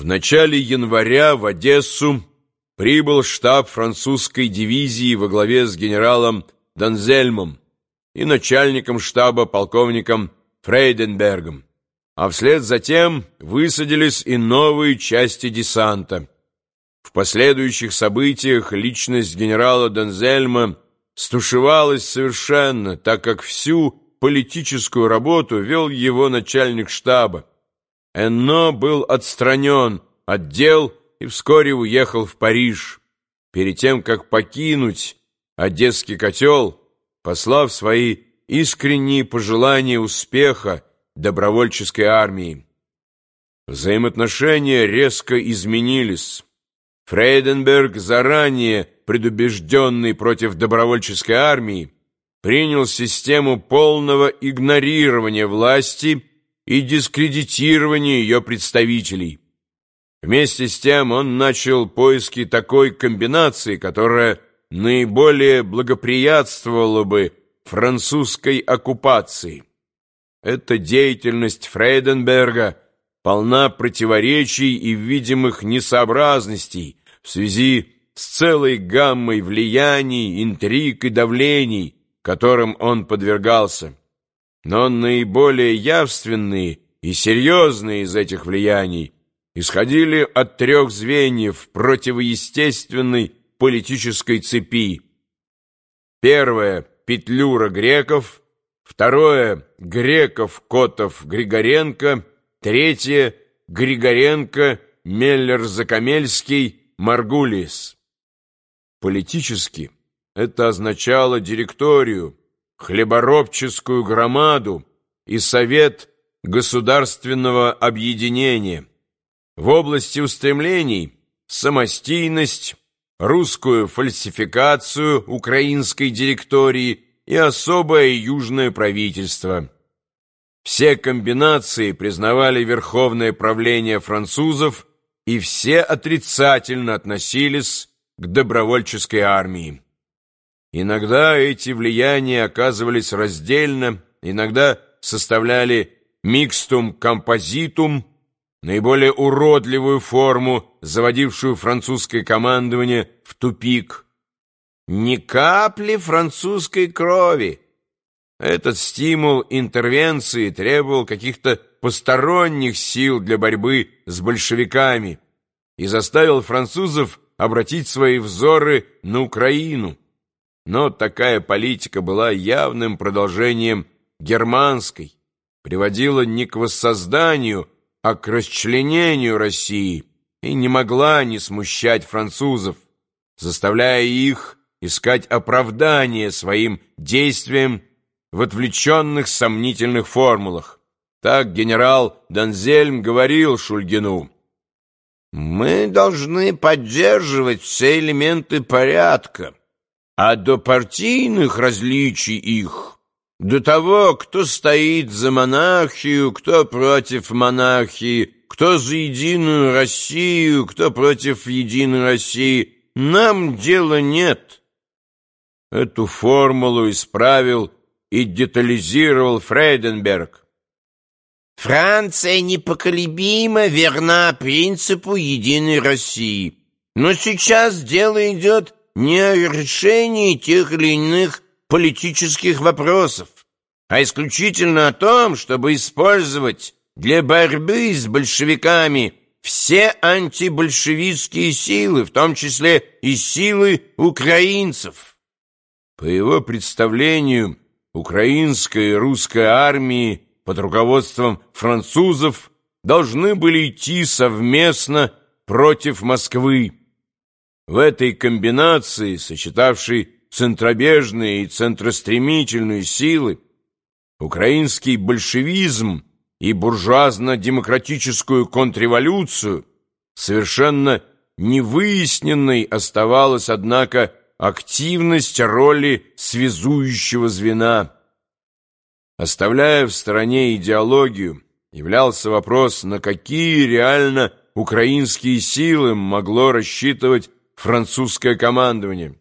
В начале января в Одессу прибыл штаб французской дивизии во главе с генералом Данзельмом и начальником штаба полковником Фрейденбергом, а вслед за тем высадились и новые части десанта. В последующих событиях личность генерала Данзельма стушевалась совершенно, так как всю политическую работу вел его начальник штаба. Энно был отстранен от дел и вскоре уехал в Париж, перед тем, как покинуть Одесский котел, послав свои искренние пожелания успеха добровольческой армии. Взаимоотношения резко изменились. Фрейденберг, заранее предубежденный против добровольческой армии, принял систему полного игнорирования власти и дискредитирования ее представителей. Вместе с тем он начал поиски такой комбинации, которая наиболее благоприятствовала бы французской оккупации. Эта деятельность Фрейденберга полна противоречий и видимых несообразностей в связи с целой гаммой влияний, интриг и давлений, которым он подвергался. Но наиболее явственные и серьезные из этих влияний исходили от трех звеньев противоестественной политической цепи. Первое – Петлюра Греков, второе – Греков, Котов, Григоренко, третье – Григоренко, Меллер-Закамельский, Маргулис. Политически это означало директорию, хлеборобческую громаду и совет государственного объединения. В области устремлений самостийность, русскую фальсификацию украинской директории и особое южное правительство. Все комбинации признавали верховное правление французов и все отрицательно относились к добровольческой армии. Иногда эти влияния оказывались раздельно, иногда составляли микстум композитум, наиболее уродливую форму, заводившую французское командование в тупик. Ни капли французской крови. Этот стимул интервенции требовал каких-то посторонних сил для борьбы с большевиками и заставил французов обратить свои взоры на Украину. Но такая политика была явным продолжением германской, приводила не к воссозданию, а к расчленению России и не могла не смущать французов, заставляя их искать оправдание своим действиям в отвлеченных сомнительных формулах. Так генерал Данзельм говорил Шульгину. «Мы должны поддерживать все элементы порядка, а до партийных различий их, до того, кто стоит за монархию, кто против монархии, кто за единую Россию, кто против единой России, нам дела нет». Эту формулу исправил и детализировал Фрейденберг. Франция непоколебимо верна принципу единой России. Но сейчас дело идет не о решении тех или иных политических вопросов, а исключительно о том, чтобы использовать для борьбы с большевиками все антибольшевистские силы, в том числе и силы украинцев. По его представлению, украинская и русская армии под руководством французов должны были идти совместно против Москвы. В этой комбинации, сочетавшей центробежные и центростремительные силы, украинский большевизм и буржуазно-демократическую контрреволюцию, совершенно невыясненной оставалась, однако, активность роли связующего звена. Оставляя в стороне идеологию, являлся вопрос, на какие реально украинские силы могло рассчитывать французское командование.